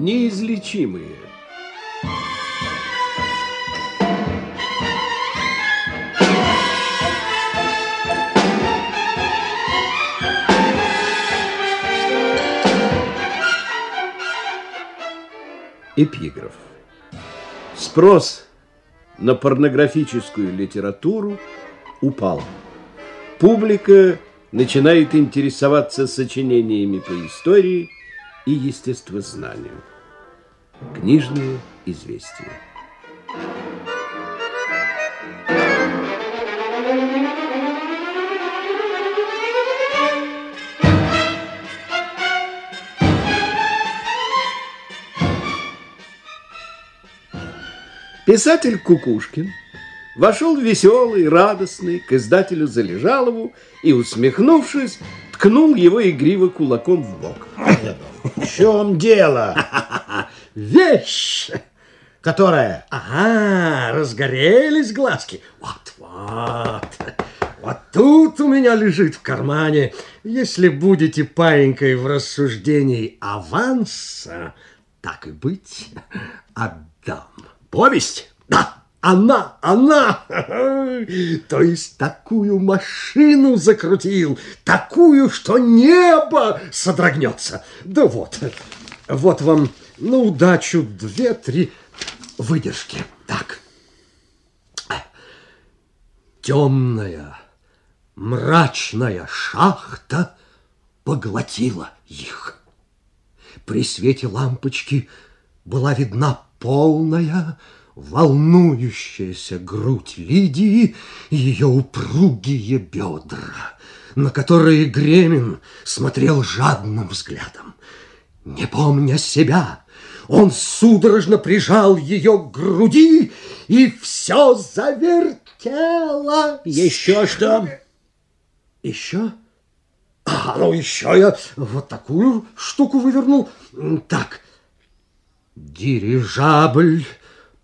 неизлечимые. Эпиграф. Спрос на порнографическую литературу упал. Публика начинает интересоваться сочинениями по истории и естествознанию. Книжные известия. Писатель Кукушкин вошел веселый, радостный к издателю Залежалову и, усмехнувшись, ткнул его игриво кулаком в бок. В чем дело? Вещь! Которая? Ага, разгорелись глазки. Вот, вот. Вот тут у меня лежит в кармане. Если будете паинькой в рассуждении аванса, так и быть, отдам. Повесть? Да, она, она, то есть такую машину закрутил, такую, что небо содрогнется. Да вот, вот вам на удачу две-три выдержки. Так, темная, мрачная шахта поглотила их. При свете лампочки была видна полная, волнующаяся грудь Лидии и ее упругие бедра, на которые Гремин смотрел жадным взглядом. Не помня себя, он судорожно прижал ее к груди, и все завертело. Еще что? Еще? А, ну еще я вот такую штуку вывернул. Так, Дирижабль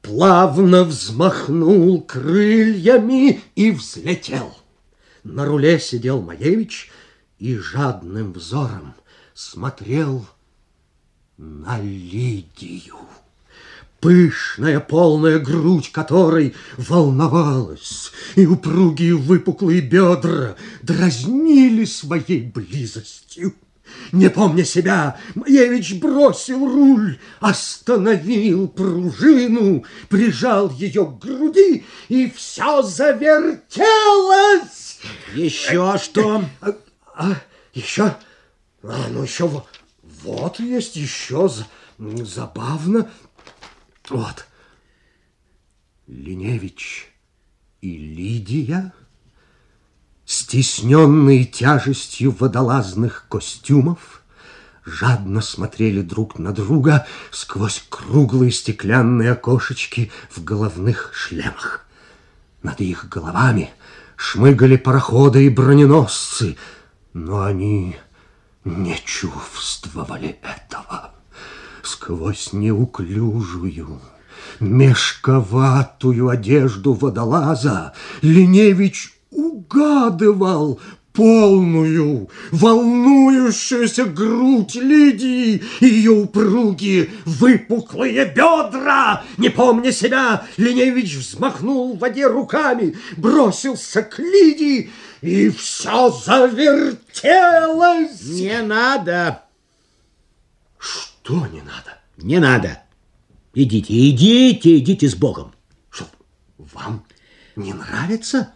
плавно взмахнул крыльями и взлетел. На руле сидел Маевич и жадным взором смотрел на Лидию. Пышная полная грудь которой волновалась, и упругие выпуклые бедра дразнили своей близостью. Не помня себя, Маевич бросил руль, остановил пружину, прижал ее к груди, и все завертелось. Еще что? А, а еще? А, ну еще вот есть еще забавно. Вот. Линевич и Лидия стесненные тяжестью водолазных костюмов, жадно смотрели друг на друга сквозь круглые стеклянные окошечки в головных шлемах. Над их головами шмыгали пароходы и броненосцы, но они не чувствовали этого. Сквозь неуклюжую, мешковатую одежду водолаза Линевич угадывал полную, волнующуюся грудь Лидии и ее упругие, выпуклые бедра. Не помня себя, Леневич взмахнул в воде руками, бросился к Лидии, и все завертелось. Не надо. Что не надо? Не надо. Идите, идите, идите с Богом. Что, вам не нравится?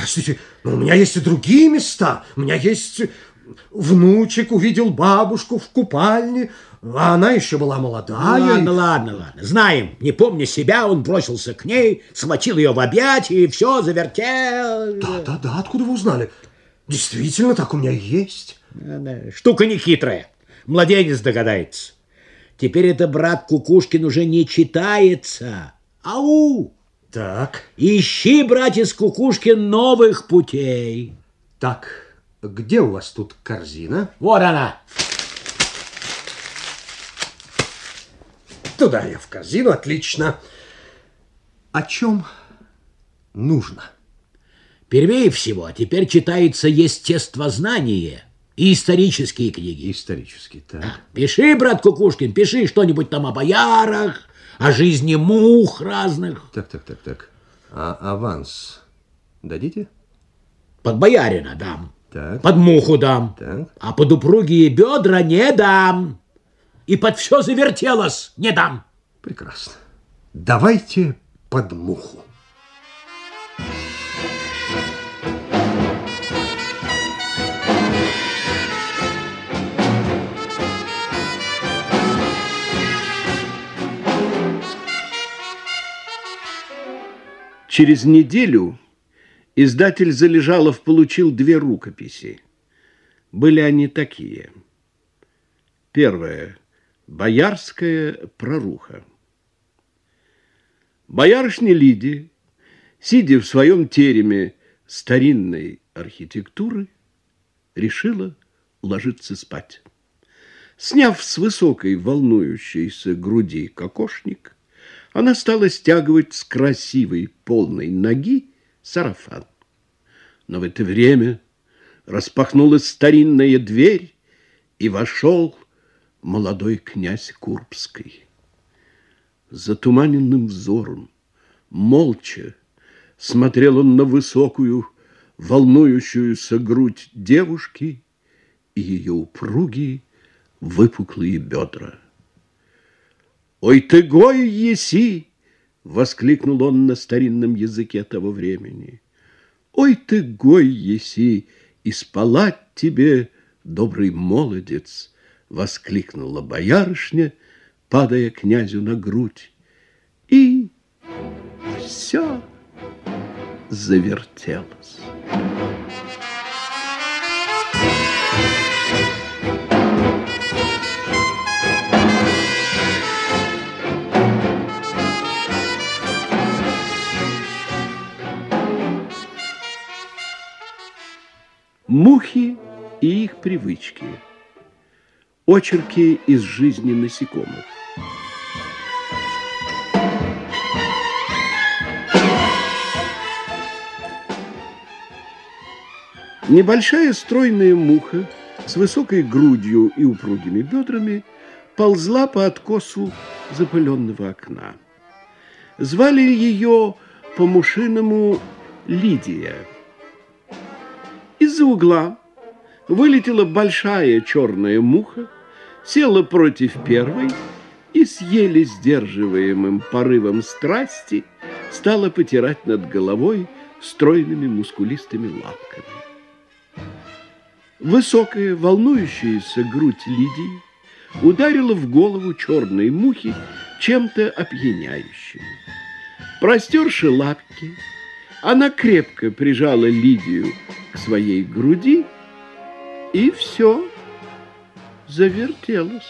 Простите, но у меня есть и другие места. У меня есть внучек, увидел бабушку в купальне, а она еще была молодая. Ладно, ладно, ладно. Знаем, не помня себя, он бросился к ней, смочил ее в объятия и все завертел. Да, да, да, откуда вы узнали? Действительно, так у меня есть. Да, да. Штука не хитрая. Младенец догадается. Теперь это брат Кукушкин уже не читается. Ау! Так. Ищи, братец Кукушкин, новых путей. Так, где у вас тут корзина? Вот она. Туда я в корзину, отлично. О чем нужно? Первее всего, теперь читается естествознание. и исторические книги. Исторические, так. Пиши, брат Кукушкин, пиши что-нибудь там о боярах, о жизни мух разных. Так, так, так, так. А аванс дадите? Под боярина дам. Так. Под муху дам. Так. А под упругие бедра не дам. И под все завертелось не дам. Прекрасно. Давайте под муху. Через неделю издатель Залежалов получил две рукописи. Были они такие. Первая. Боярская проруха. Боярышня Лидия, сидя в своем тереме старинной архитектуры, решила ложиться спать. Сняв с высокой волнующейся груди кокошник, она стала стягивать с красивой полной ноги сарафан. Но в это время распахнулась старинная дверь, и вошел молодой князь Курбский. Затуманенным взором, молча, смотрел он на высокую, волнующуюся грудь девушки и ее упругие, выпуклые бедра. «Ой ты гой еси!» — воскликнул он на старинном языке того времени. «Ой ты гой еси! И тебе, добрый молодец!» — воскликнула боярышня, падая князю на грудь. И все завертелось. Мухи и их привычки. Очерки из жизни насекомых. Небольшая стройная муха с высокой грудью и упругими бедрами ползла по откосу запыленного окна. Звали ее по-мушиному Лидия. Из-за угла вылетела большая черная муха, села против первой и с еле сдерживаемым порывом страсти стала потирать над головой стройными мускулистыми лапками. Высокая, волнующаяся грудь Лидии ударила в голову черной мухи чем-то опьяняющим. Простерши лапки, она крепко прижала Лидию своей груди, и все завертелось.